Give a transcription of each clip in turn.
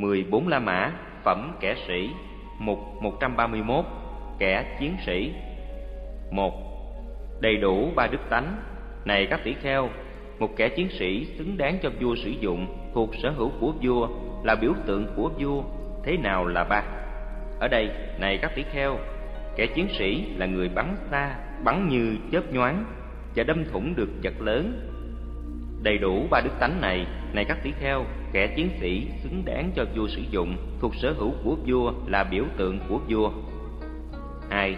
14 La Mã, phẩm kẻ sĩ, mục 131, kẻ chiến sĩ. một Đầy đủ ba đức tánh. Này các tỷ kheo, một kẻ chiến sĩ xứng đáng cho vua sử dụng, thuộc sở hữu của vua, là biểu tượng của vua, thế nào là ba? Ở đây, này các tỷ kheo, kẻ chiến sĩ là người bắn xa, bắn như chớp nhoáng và đâm thủng được vật lớn. Đầy đủ ba đức tánh này, này các tỷ kheo, kẻ chiến sĩ xứng đáng cho vua sử dụng, thuộc sở hữu của vua là biểu tượng của vua. hai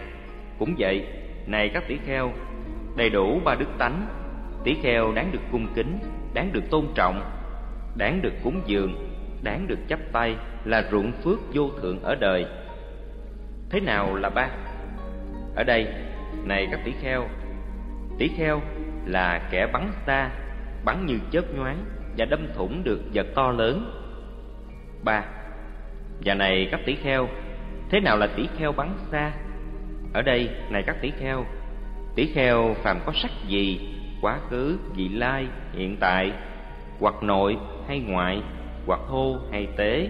Cũng vậy, này các tỷ kheo, đầy đủ ba đức tánh, tỷ kheo đáng được cung kính, đáng được tôn trọng, đáng được cúng dường, đáng được chấp tay là ruộng phước vô thượng ở đời. Thế nào là ba? Ở đây, này các tỷ kheo, tỷ kheo là kẻ bắn xa, bắn như chớp nhoáng và đâm thủng được vật to lớn. ba Và này các tỷ kheo, thế nào là tỷ kheo bắn xa? Ở đây, này các tỷ kheo, tỷ kheo phàm có sắc gì, quá khứ, vị lai, hiện tại, hoặc nội hay ngoại, hoặc thô hay tế,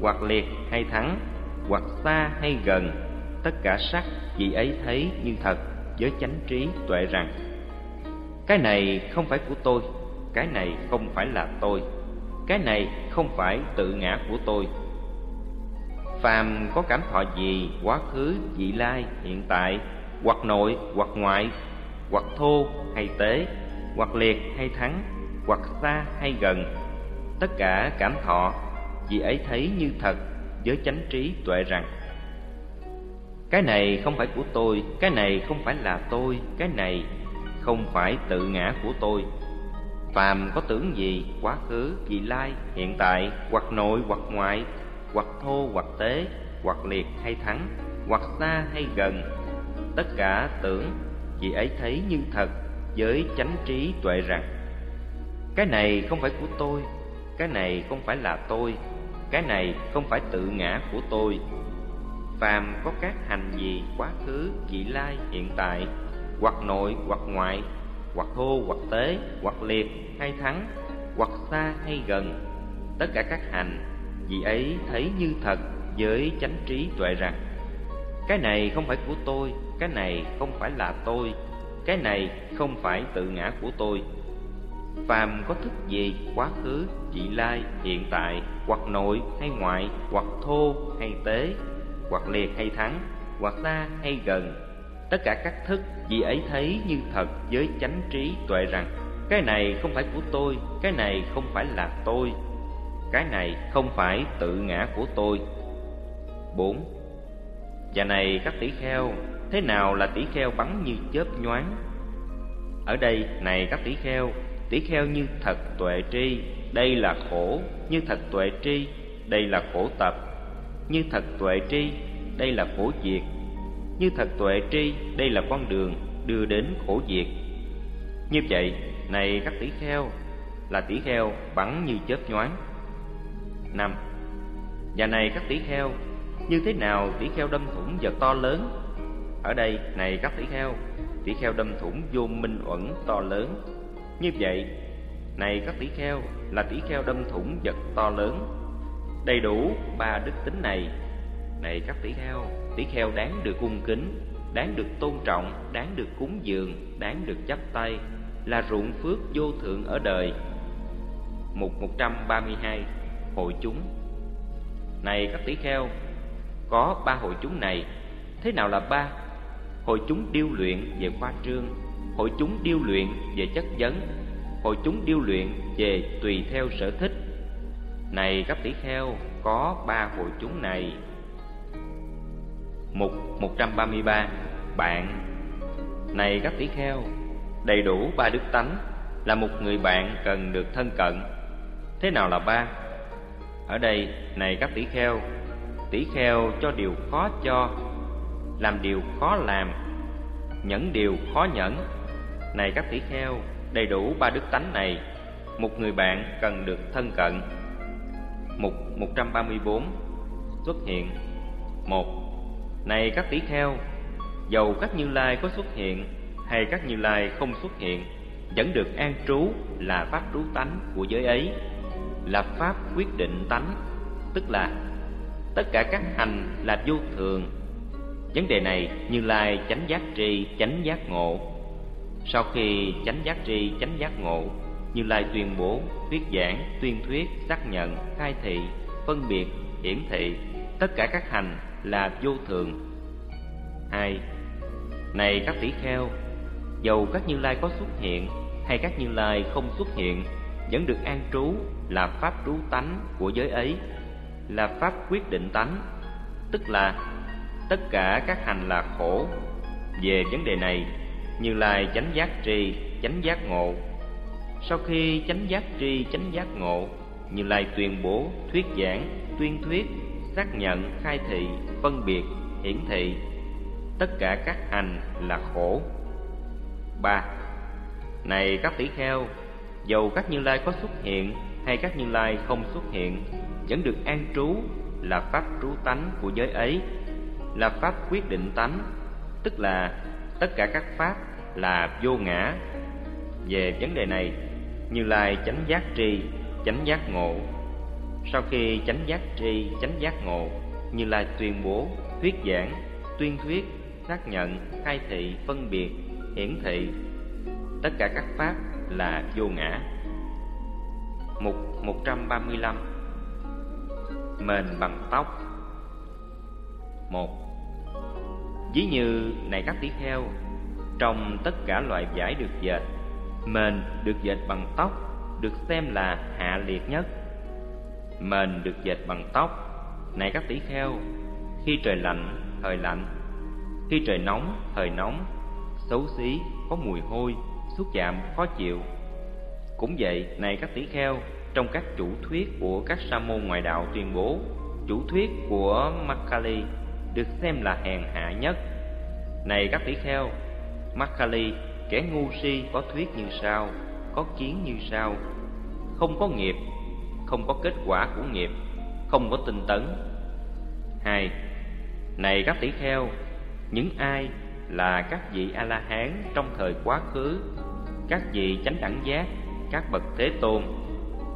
hoặc liệt hay thắng, hoặc xa hay gần, tất cả sắc vị ấy thấy như thật với chánh trí tuệ rằng cái này không phải của tôi, cái này không phải là tôi, cái này không phải tự ngã của tôi. Phàm có cảm thọ gì, quá khứ, vị lai, hiện tại, hoặc nội, hoặc ngoại, hoặc thô hay tế, hoặc liệt hay thắng, hoặc xa hay gần, tất cả cảm thọ, vị ấy thấy như thật với chánh trí tuệ rằng cái này không phải của tôi, cái này không phải là tôi, cái này không phải tự ngã của tôi. Phàm có tưởng gì, quá khứ, vị lai, hiện tại, hoặc nội hoặc ngoại, hoặc thô hoặc tế, hoặc liệt hay thắng, hoặc xa hay gần, tất cả tưởng vị ấy thấy như thật với chánh trí tuệ rằng cái này không phải của tôi, cái này không phải là tôi, cái này không phải tự ngã của tôi. Phàm có các hành gì quá khứ vị lai hiện tại hoặc nội hoặc ngoại hoặc thô hoặc tế hoặc liệt hay thắng hoặc xa hay gần tất cả các hành vị ấy thấy như thật với chánh trí tuệ rằng cái này không phải của tôi cái này không phải là tôi cái này không phải tự ngã của tôi phàm có thức gì quá khứ vị lai hiện tại hoặc nội hay ngoại hoặc thô hay tế hoặc liệt hay thắng, hoặc xa hay gần. Tất cả các thức vị ấy thấy như thật với chánh trí tuệ rằng cái này không phải của tôi, cái này không phải là tôi, cái này không phải tự ngã của tôi. 4. Và này các tỷ kheo, thế nào là tỷ kheo bắn như chớp nhoáng? Ở đây, này các tỷ kheo, tỷ kheo như thật tuệ tri, đây là khổ, như thật tuệ tri, đây là khổ tập, như thật tuệ tri đây là khổ diệt như thật tuệ tri, đây là con đường đưa đến khổ diệt. Như vậy, này các tỷ kheo, là tỷ kheo bắn như chớp nhoáng. Năm, và này các tỷ kheo, như thế nào tỷ kheo đâm thủng vật to lớn? Ở đây, này các tỷ kheo tỷ kheo đâm thủng vô minh uẩn to lớn. Như vậy, này các tỷ kheo, là tỷ kheo đâm thủng vật to lớn. Đầy đủ ba đức tính này. Này các tỷ kheo tỷ kheo đáng được cung kính đáng được tôn trọng đáng được cúng dường đáng được chắp tay là ruộng phước vô thượng ở đời. Mục 132 hội chúng. Này các tỷ kheo có ba hội chúng này thế nào là ba? Hội chúng điêu luyện về khoa trương hội chúng điêu luyện về chất vấn hội chúng điêu luyện về tùy theo sở thích. Này các tỷ kheo, có ba hội chúng này. Mục 133 Bạn Này các tỷ kheo, đầy đủ ba đức tánh là một người bạn cần được thân cận. Thế nào là ba? Ở đây, này các tỷ kheo, tỷ kheo cho điều khó cho, làm điều khó làm, nhẫn điều khó nhẫn. Này các tỷ kheo, đầy đủ ba đức tánh này, một người bạn cần được thân cận. Mục 134 Xuất hiện một này các tỷ kheo, Dầu các như lai có xuất hiện Hay các như lai không xuất hiện, Vẫn được an trú là pháp trú tánh của giới ấy, Là pháp quyết định tánh. Tức là, tất cả các hành là vô thường. Vấn đề này như lai chánh giác tri, chánh giác ngộ. Sau khi chánh giác tri, chánh giác ngộ, như lai tuyên bố, thuyết giảng, tuyên thuyết, xác nhận, khai thị, phân biệt, hiển thị tất cả các hành là vô thường. Hai này các tỷ kheo, dầu các như lai có xuất hiện hay các như lai không xuất hiện, vẫn được an trú là pháp trú tánh của giới ấy, là pháp quyết định tánh. Tức là, tất cả các hành là khổ. Về vấn đề này, như lai chánh giác tri, chánh giác ngộ. Sau khi chánh giác tri, chánh giác ngộ, như lai tuyên bố, thuyết giảng, tuyên thuyết xác nhận, khai thị, phân biệt, hiển thị. Tất cả các hành là khổ. Ba, này các tỷ kheo, dầu các như lai có xuất hiện hay các như lai không xuất hiện, vẫn được an trú là pháp trú tánh của giới ấy, là pháp quyết định tánh. Tức là tất cả các pháp là vô ngã. Về vấn đề này, như lai chánh giác tri, chánh giác ngộ sau khi chánh giác tri, chánh giác ngộ, như lai tuyên bố, thuyết giảng, tuyên thuyết, xác nhận, khai thị, phân biệt, hiển thị, tất cả các pháp là vô ngã. Mục 135 mền bằng tóc. Một. Ví như này các tỷ kheo trong tất cả loại vải được dệt, mền được dệt bằng tóc, được xem là hạ liệt nhất mền được dệt bằng tóc. Này các tỷ kheo, khi trời lạnh, thời lạnh. Khi trời nóng, thời nóng. Xấu xí, có mùi hôi, xúc chạm, khó chịu. Cũng vậy, này các tỷ kheo, trong các chủ thuyết của các sa môn ngoại đạo tuyên bố, chủ thuyết của Makkali được xem là hèn hạ nhất. Này các tỷ kheo Makkali kẻ ngu si có thuyết như sau, có kiến như sau. Không có nghiệp không có kết quả của nghiệp, không có tinh tấn. Hai, này các tỷ kheo, những ai là các vị a la hán trong thời quá khứ, các vị chánh đẳng giác, các bậc thế tôn,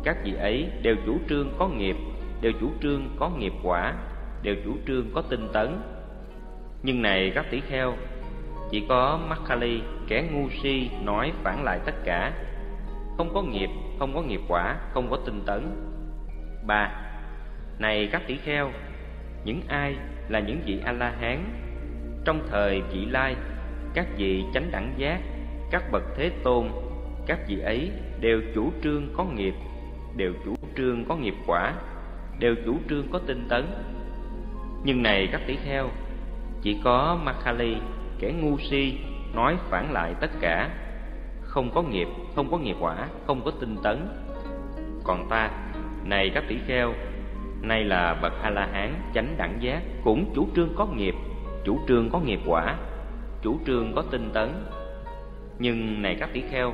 các vị ấy đều chủ trương có nghiệp, đều chủ trương có nghiệp quả, đều chủ trương có tinh tấn. Nhưng này các tỷ kheo, chỉ có Makkali kẻ ngu si nói phản lại tất cả, không có nghiệp không có nghiệp quả không có tinh tấn. Ba này các tỷ kheo những ai là những vị a la hán trong thời vị lai các vị chánh đẳng giác các bậc thế tôn các vị ấy đều chủ trương có nghiệp đều chủ trương có nghiệp quả đều chủ trương có tinh tấn. Nhưng này các tỷ kheo chỉ có Makhali, kẻ ngu si nói phản lại tất cả không có nghiệp không có nghiệp quả không có tinh tấn. Còn ta này các tỷ kheo nay là bậc a la hán chánh đẳng giác cũng chủ trương có nghiệp chủ trương có nghiệp quả chủ trương có tinh tấn. Nhưng này các tỷ kheo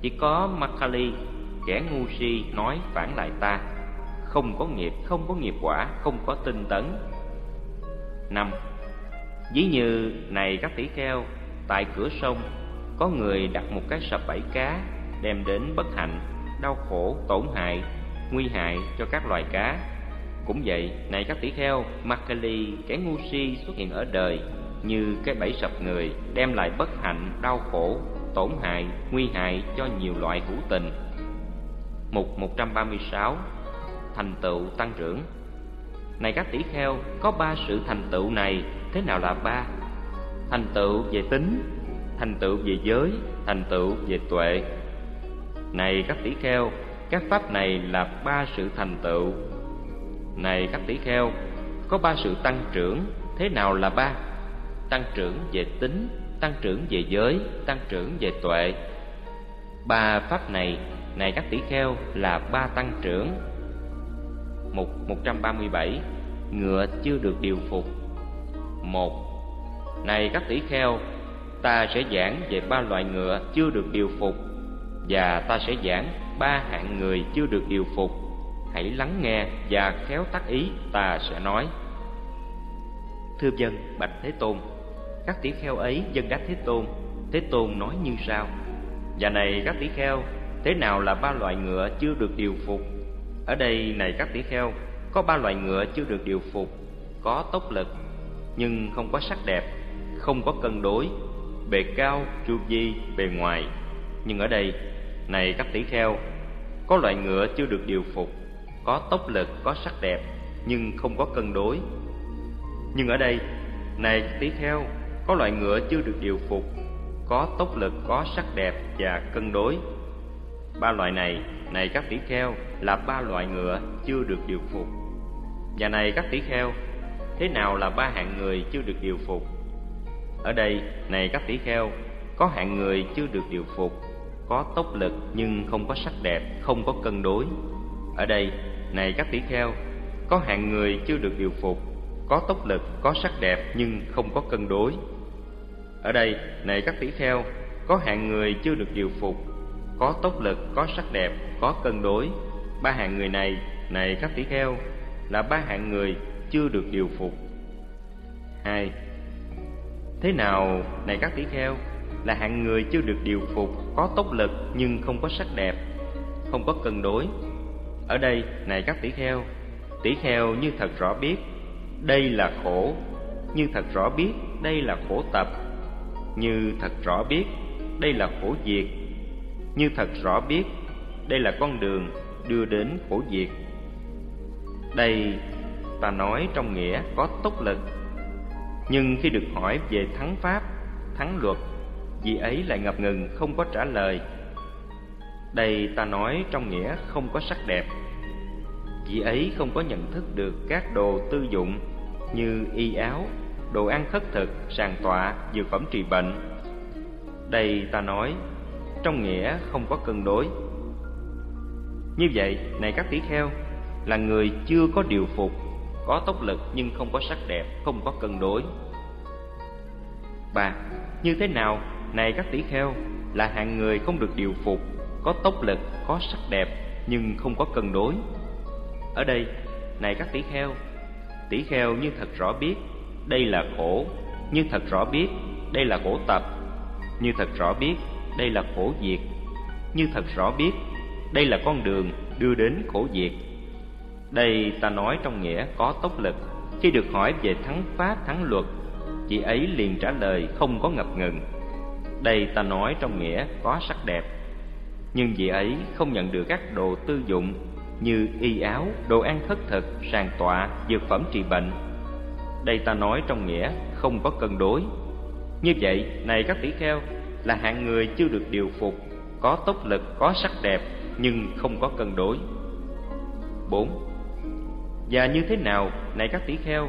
chỉ có Makali, kẻ ngu si nói phản lại ta. Không có nghiệp không có nghiệp quả không có tinh tấn. Năm ví như này các tỷ kheo tại cửa sông có người đặt một cái sập bẫy cá, đem đến bất hạnh, đau khổ, tổn hại, nguy hại cho các loài cá. Cũng vậy, này các tỷ kheo Makali kẻ ngu si xuất hiện ở đời như cái bẫy sập người, đem lại bất hạnh, đau khổ, tổn hại, nguy hại cho nhiều loại hữu tình. Mục 136 thành tựu tăng trưởng. Này các tỷ kheo, có ba sự thành tựu này, thế nào là ba? Thành tựu về tính thành tựu về giới, thành tựu về tuệ. Này các tỷ kheo, các pháp này là ba sự thành tựu. Này các tỷ kheo, có ba sự tăng trưởng, thế nào là ba? Tăng trưởng về tính, tăng trưởng về giới, tăng trưởng về tuệ. Ba pháp này này các tỷ kheo, là ba tăng trưởng. Mục 137 ngựa chưa được điều phục. Một, này các tỷ kheo ta sẽ giảng về ba loại ngựa chưa được điều phục và ta sẽ giảng ba hạng người chưa được điều phục. Hãy lắng nghe và khéo tác ý ta sẽ nói. Thưa dân bạch thế tôn các tỷ kheo ấy dân đáp thế tôn thế tôn nói như sau. Và này các tỷ kheo thế nào là ba loại ngựa chưa được điều phục? Ở đây này các tỷ kheo có ba loại ngựa chưa được điều phục, có tốc lực nhưng không có sắc đẹp, không có cân đối, bề cao, chu vi, bề ngoài. Nhưng ở đây, này các tỷ kheo, có loại ngựa chưa được điều phục, có tốc lực, có sắc đẹp nhưng không có cân đối. Nhưng ở đây, này các tỷ kheo, có loại ngựa chưa được điều phục, có tốc lực, có sắc đẹp và cân đối. Ba loại này, này các tỷ kheo, là ba loại ngựa chưa được điều phục. Và này các tỷ kheo, thế nào là ba hạng người chưa được điều phục? Ở đây, này các tỷ kheo, có hạng người chưa được điều phục, có tốc lực nhưng không có sắc đẹp, không có cân đối. Ở đây, này các tỷ kheo, có hạng người chưa được điều phục, có tốc lực, có sắc đẹp nhưng không có cân đối. Ở đây, này các tỷ kheo, có hạng người chưa được điều phục, có tốc lực, có sắc đẹp, có cân đối. Ba hạng người này, này các tỷ kheo, là ba hạng người chưa được điều phục. Hai, Thế nào, này các tỷ kheo, là hạng người chưa được điều phục, có tốc lực nhưng không có sắc đẹp, không có cân đối. Ở đây, này các tỷ kheo, tỷ kheo như thật rõ biết, đây là khổ, như thật rõ biết, đây là khổ tập, như thật rõ biết, đây là khổ diệt, như thật rõ biết, đây là con đường đưa đến khổ diệt. Đây ta nói trong nghĩa có tốc lực, nhưng khi được hỏi về thắng pháp, thắng luật, vị ấy lại ngập ngừng không có trả lời. Đây ta nói trong nghĩa không có sắc đẹp, vị ấy không có nhận thức được các đồ tư dụng như y áo, đồ ăn khất thực, sàn tọa, dược phẩm trị bệnh. Đây ta nói, trong nghĩa không có cân đối. Như vậy, này các tỷ kheo, là người chưa có điều phục, có tốc lực nhưng không có sắc đẹp, không có cân đối. Ba, như thế nào, này các tỷ kheo, là hạng người không được điều phục, có tốc lực, có sắc đẹp nhưng không có cân đối. Ở đây, này các tỷ kheo, tỷ kheo như thật rõ biết đây là khổ, như thật rõ biết đây là khổ tập, như thật rõ biết đây là khổ diệt, như thật rõ biết đây là con đường đưa đến khổ diệt. Đây ta nói trong nghĩa có tốc lực, khi được hỏi về thắng pháp thắng luật, chị ấy liền trả lời không có ngập ngừng. Đây ta nói trong nghĩa có sắc đẹp, nhưng chị ấy không nhận được các đồ tư dụng như y áo, đồ ăn thất thực, sàn tọa, dược phẩm trị bệnh. Đây ta nói trong nghĩa không có cân đối. Như vậy, này các tỷ kheo, là hạng người chưa được điều phục, có tốc lực, có sắc đẹp nhưng không có cân đối. 4. Và như thế nào, này các tỷ kheo,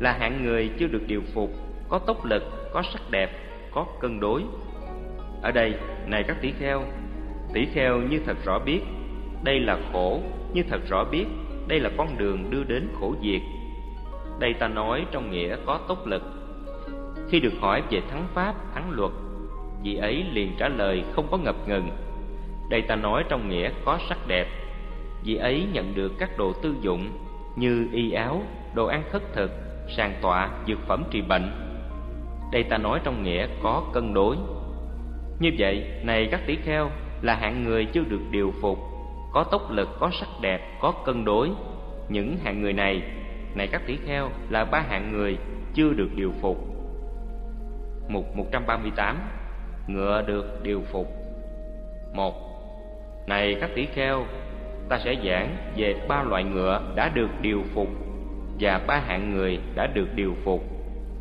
là hạng người chưa được điều phục, có tốc lực, có sắc đẹp, có cân đối. Ở đây, này các tỷ kheo, tỷ kheo như thật rõ biết đây là khổ như thật rõ biết đây là con đường đưa đến khổ diệt. Đây ta nói trong nghĩa có tốc lực. Khi được hỏi về thắng pháp thắng luật vị ấy liền trả lời không có ngập ngừng. Đây ta nói trong nghĩa có sắc đẹp. Vị ấy nhận được các đồ tư dụng như y áo đồ ăn khất thực sàng tọa dược phẩm trị bệnh đây ta nói trong nghĩa có cân đối như vậy này các tỷ kheo là hạng người chưa được điều phục có tốc lực, có sắc đẹp, có cân đối. Những hạng người này, này các tỷ kheo, là ba hạng người chưa được điều phục. Mục 138 Ngựa được điều phục một Này các tỷ kheo, ta sẽ giảng về ba loại ngựa đã được điều phục và ba hạng người đã được điều phục.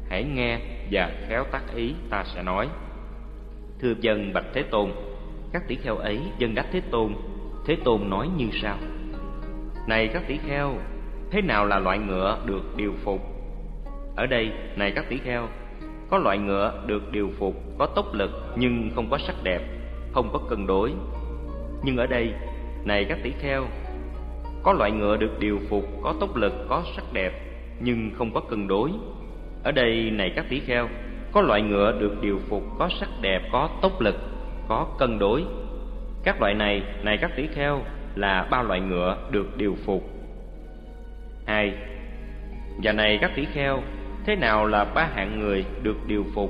Hãy nghe và khéo tác ý ta sẽ nói. Thưa dân Bạch Thế Tôn, các tỷ kheo ấy dân đắc Thế Tôn Thế Tôn nói như sau Này các tỷ kheo Thế nào là loại ngựa được điều phục Ở đây này các tỷ kheo Có loại ngựa được điều phục Có tốc lực nhưng không có sắc đẹp Không có cân đối Nhưng ở đây này các tỷ kheo Có loại ngựa được điều phục Có tốc lực, có sắc đẹp Nhưng không có cân đối Ở đây này các tỷ kheo Có loại ngựa được điều phục Có sắc đẹp, có tốc lực, có cân đối các loại này, này các tỷ kheo, là ba loại ngựa được điều phục. hai Và này các tỷ kheo, thế nào là ba hạng người được điều phục?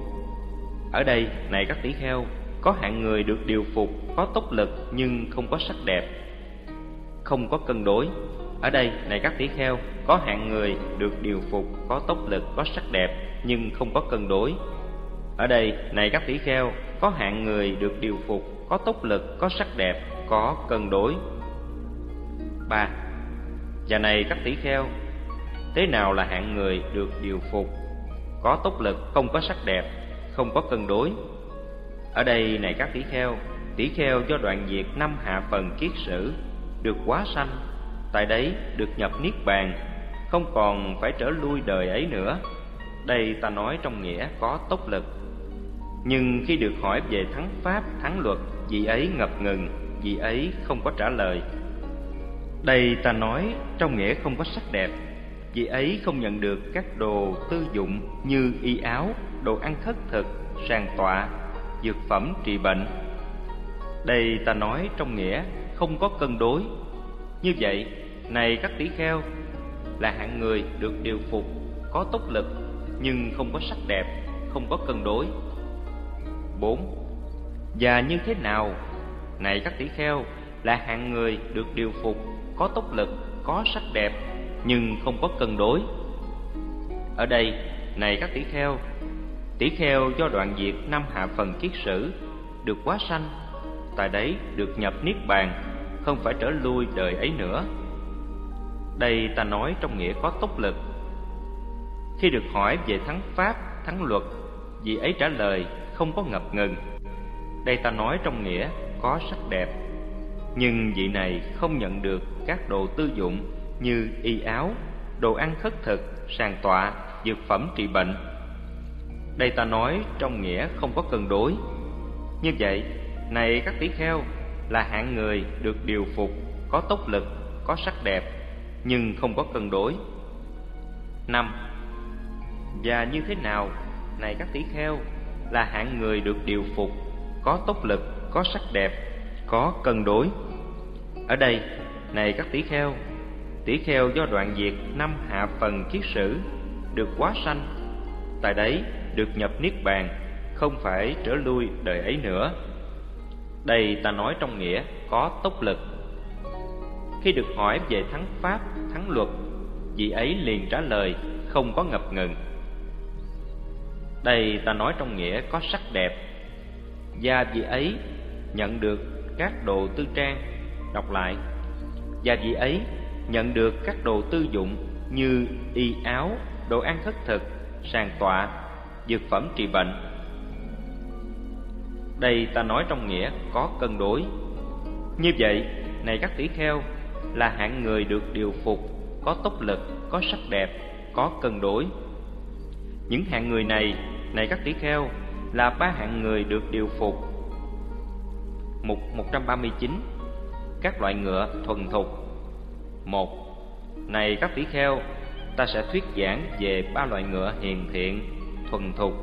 Ở đây, này các tỷ kheo, có hạng người được điều phục, có tốc lực nhưng không có sắc đẹp, không có cân đối. Ở đây, này các tỷ kheo, có hạng người được điều phục, có tốc lực, có sắc đẹp, nhưng không có cân đối. Ở đây, này các tỷ kheo, có hạng người được điều phục, có tốc lực, có sắc đẹp, có cân đối. 3. Và này các tỷ kheo, thế nào là hạng người được điều phục, có tốc lực, không có sắc đẹp, không có cân đối? Ở đây này các tỷ kheo, tỷ kheo do đoạn diệt năm hạ phần kiết sử, được quá sanh, tại đấy được nhập niết bàn, không còn phải trở lui đời ấy nữa. Đây ta nói trong nghĩa có tốc lực. Nhưng khi được hỏi về thắng pháp, thắng luật, vị ấy ngập ngừng, vị ấy không có trả lời. Đây ta nói trong nghĩa không có sắc đẹp, vị ấy không nhận được các đồ tư dụng như y áo, đồ ăn khất thực, sàn tọa, dược phẩm trị bệnh. Đây ta nói trong nghĩa không có cân đối. Như vậy, này các tỷ kheo, là hạng người được điều phục, có tốc lực nhưng không có sắc đẹp, không có cân đối. 4. Và như thế nào? Này các tỷ kheo, là hạng người được điều phục, có tốc lực, có sắc đẹp nhưng không có cân đối. Ở đây, này các tỷ kheo, tỷ kheo do đoạn diệt năm hạ phần kiết sử được quá sanh, tại đấy được nhập niết bàn, không phải trở lui đời ấy nữa. Đây ta nói trong nghĩa có tốc lực. Khi được hỏi về thắng pháp, thắng luật, vị ấy trả lời không có ngập ngừng. Đây ta nói trong nghĩa có sắc đẹp. Nhưng vị này không nhận được các đồ tư dụng như y áo, đồ ăn khất thực, sàn tọa, dược phẩm trị bệnh. Đây ta nói trong nghĩa không có cân đối. Như vậy, này các tỷ kheo là hạng người được điều phục, có tốc lực, có sắc đẹp, nhưng không có cân đối. năm Và như thế nào, này các tỷ kheo, là hạng người được điều phục, có tốc lực, có sắc đẹp, có cân đối. Ở đây, này các tỷ kheo, tỷ kheo do đoạn diệt năm hạ phần kiết sử được quá sanh, tại đấy được nhập niết bàn, không phải trở lui đời ấy nữa. Đây ta nói trong nghĩa có tốc lực. Khi được hỏi về thắng pháp, thắng luật, vị ấy liền trả lời không có ngập ngừng. Đây ta nói trong nghĩa có sắc đẹp Và vị ấy nhận được các đồ tư trang Đọc lại Và vị ấy nhận được các đồ tư dụng Như y áo, đồ ăn khất thực, sàn tọa, dược phẩm trị bệnh. Đây ta nói trong nghĩa có cân đối. Như vậy, này các tỷ kheo Là hạng người được điều phục Có tốc lực, có sắc đẹp, có cân đối. Những hạng người này này các tỷ kheo là ba hạng người được điều phục. Mục 139 Các loại ngựa thuần thục. Một Này các tỷ kheo Ta sẽ thuyết giảng về ba loại ngựa hiền thiện, thuần thục.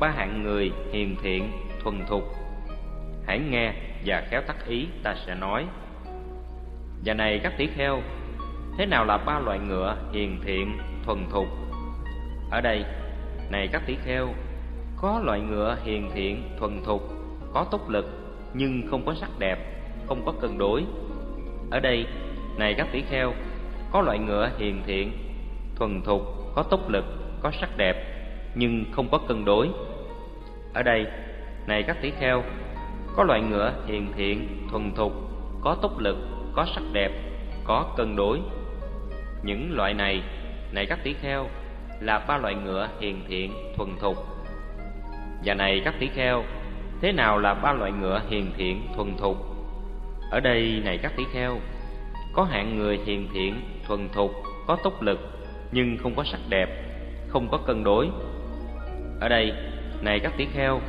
Ba hạng người hiền thiện, thuần thục. Hãy nghe và khéo tắt ý ta sẽ nói. Và này các tỷ kheo Thế nào là ba loại ngựa hiền thiện, thuần thục? Ở đây này các tỷ kheo, có loại ngựa hiền thiện, thuần thục, có tốc lực nhưng không có sắc đẹp, không có cân đối. Ở đây, này các tỷ kheo, có loại ngựa hiền thiện, thuần thục, có tốc lực, có sắc đẹp nhưng không có cân đối. Ở đây, này các tỷ kheo, có loại ngựa hiền thiện, thuần thục, có tốc lực, có sắc đẹp, có cân đối. Những loại này, này các tỷ kheo, là ba loại ngựa hiền thiện thuần thục. Và này các tỷ kheo, thế nào là ba loại ngựa hiền thiện thuần thục? Ở đây này các tỷ kheo, có hạng người hiền thiện thuần thục, có tốc lực nhưng không có sắc đẹp, không có cân đối. Ở đây này các tỷ kheo,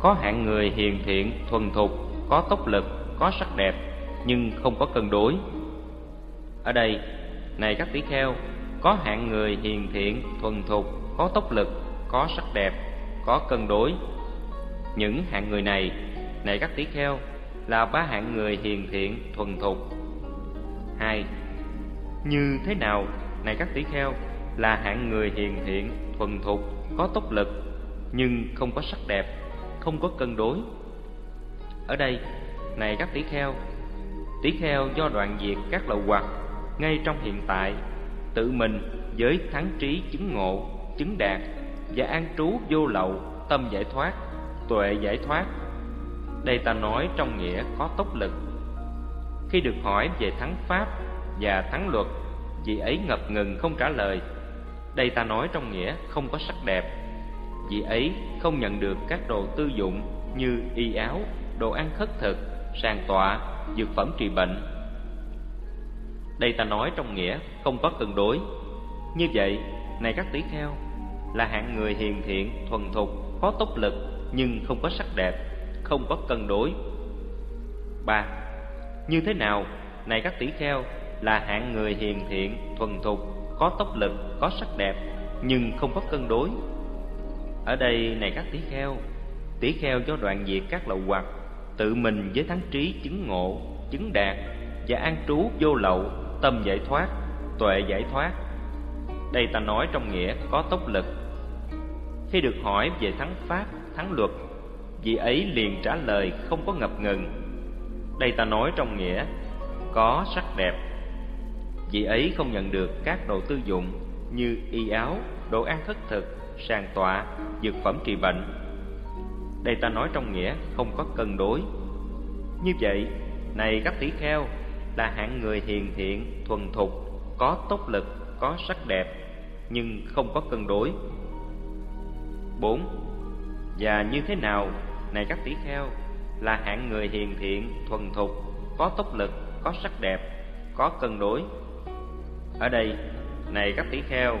có hạng người hiền thiện thuần thục, có tốc lực, có sắc đẹp nhưng không có cân đối. Ở đây này các tỷ kheo, có hạng người hiền thiện, thuần thục, có tốc lực, có sắc đẹp, có cân đối. Những hạng người này, này các tỷ kheo, là ba hạng người hiền thiện, thuần thục. hai Như thế nào, này các tỷ kheo, là hạng người hiền thiện, thuần thục, có tốc lực, nhưng không có sắc đẹp, không có cân đối. Ở đây, này các tỷ kheo, tỷ kheo do đoạn diệt các lậu hoặc ngay trong hiện tại tự mình với thắng trí chứng ngộ chứng đạt và an trú vô lậu tâm giải thoát tuệ giải thoát. Đây ta nói trong nghĩa có tốc lực. Khi được hỏi về thắng pháp và thắng luật vị ấy ngập ngừng không trả lời. Đây ta nói trong nghĩa không có sắc đẹp vì ấy không nhận được các đồ tư dụng như y áo, đồ ăn khất thực, sàn tọa, dược phẩm trị bệnh. Đây ta nói trong nghĩa không có cân đối. Như vậy, này các tỷ kheo, là hạng người hiền thiện, thuần thục, có tốc lực, nhưng không có sắc đẹp, không có cân đối. Ba, như thế nào, này các tỷ kheo, là hạng người hiền thiện, thuần thục, có tốc lực, có sắc đẹp, nhưng không có cân đối? Ở đây này các tỷ kheo tỷ kheo do đoạn diệt các lậu hoặc, tự mình với thắng trí chứng ngộ, chứng đạt, và an trú vô lậu, tâm giải thoát, tuệ giải thoát. Đây ta nói trong nghĩa có tốc lực. Khi được hỏi về thắng pháp, thắng luật, vị ấy liền trả lời không có ngập ngừng. Đây ta nói trong nghĩa có sắc đẹp. Vị ấy không nhận được các đồ tư dụng như y áo, đồ ăn khất thực sàng tọa dược phẩm trị bệnh đây ta nói trong nghĩa không có cân đối như vậy này các tỷ kheo là hạng người hiền thiện thuần thục có tốc lực có sắc đẹp nhưng không có cân đối 4. Và như thế nào, này các tỷ kheo, là hạng người hiền thiện, thuần thục, có tốc lực, có sắc đẹp, có cân đối. Ở đây, này các tỷ kheo,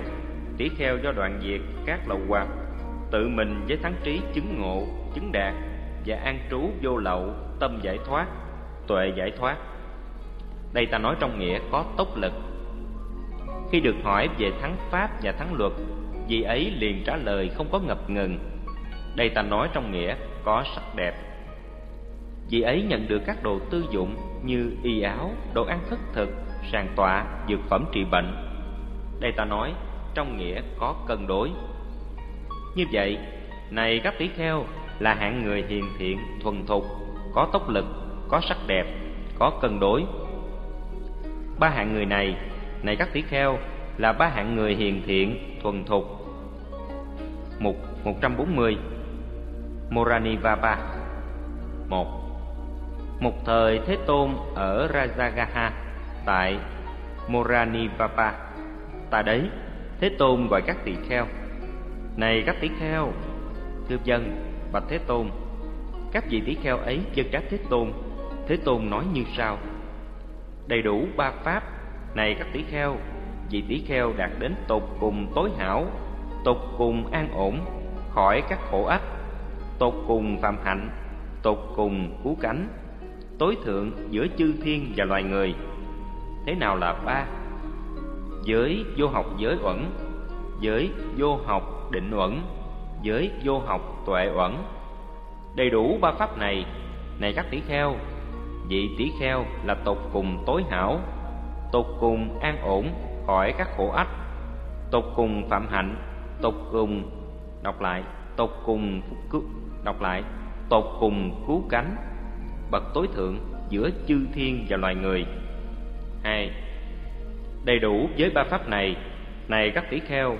tỷ kheo do đoạn diệt các lậu hoặc, tự mình với thắng trí chứng ngộ, chứng đạt và an trú vô lậu, tâm giải thoát, tuệ giải thoát. Đây ta nói trong nghĩa có tốc lực. Khi được hỏi về thắng pháp và thắng luật vị ấy liền trả lời không có ngập ngừng đây ta nói trong nghĩa có sắc đẹp vị ấy nhận được các đồ tư dụng như y áo đồ ăn khất thực sàn tọa dược phẩm trị bệnh đây ta nói trong nghĩa có cân đối. Như vậy này các tỷ kheo là hạng người hiền thiện thuần thục có tốc lực có sắc đẹp có cân đối. Ba hạng người này này các tỷ kheo là ba hạng người hiền thiện thuần thục. Mục 140 Moranivapa 1. Một thời Thế Tôn ở Rajagaha tại Moranivapa Tại đấy, Thế Tôn gọi các tỳ kheo. Này các tỳ kheo Thưa dân, bạch Thế Tôn Các vị tỳ kheo ấy dân đáp Thế Tôn. Thế Tôn nói như sau. Đầy đủ ba pháp Này các tỷ kheo Vị tỷ kheo đạt đến tột cùng tối hảo tột cùng an ổn khỏi các khổ ách tột cùng phạm hạnh tột cùng cứu cánh tối thượng giữa chư thiên và loài người. Thế nào là ba? Giới vô học giới uẩn, giới vô học định uẩn, giới vô học tuệ uẩn. Đầy đủ ba pháp này này các tỷ kheo, vị tỷ kheo là tột cùng tối hảo, tột cùng an ổn khỏi các khổ ách, tột cùng phạm hạnh, tột cùng, đọc lại, tột cùng cứu, đọc lại, tột cùng cứu cánh, bậc tối thượng giữa chư thiên và loài người. Hai đầy đủ với ba pháp này. Này các tỷ kheo,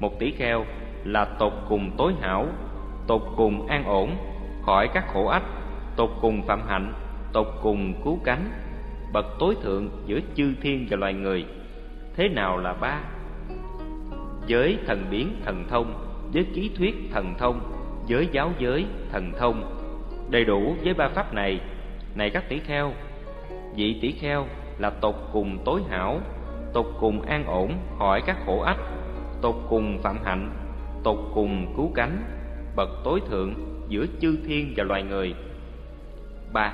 một tỷ kheo là tột cùng tối hảo, tột cùng an ổn, khỏi các khổ ách, tột cùng phạm hạnh, tột cùng cứu cánh, bậc tối thượng giữa chư thiên và loài người. Thế nào là ba? Giới thần biến thần thông, giới ký thuyết thần thông, giới giáo giới thần thông. Đầy đủ với ba pháp này. Này các tỷ kheo, vị tỷ kheo là tột cùng tối hảo tục cùng an ổn khỏi các khổ ách. Tục cùng phạm hạnh. Tục cùng cứu cánh. Bậc tối thượng giữa chư thiên và loài người. Ba.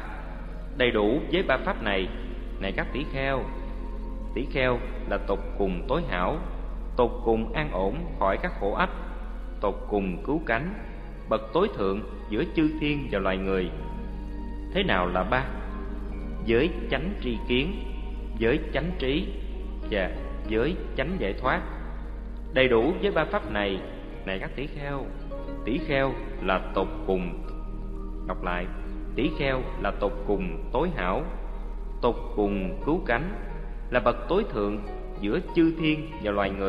Đầy đủ với ba pháp này. Này các tỷ kheo. Tỷ kheo là tục cùng tối hảo. Tục cùng an ổn khỏi các khổ ách. Tục cùng cứu cánh. Bậc tối thượng giữa chư thiên và loài người. Thế nào là ba? Giới chánh tri kiến. Giới chánh trí và giới chánh giải thoát. Đầy đủ với ba pháp này này các tỷ kheo. Tỷ kheo là tột cùng. Đọc lại, tỷ kheo là tột cùng tối hảo. Tột cùng cứu cánh là bậc tối thượng giữa chư thiên và loài người.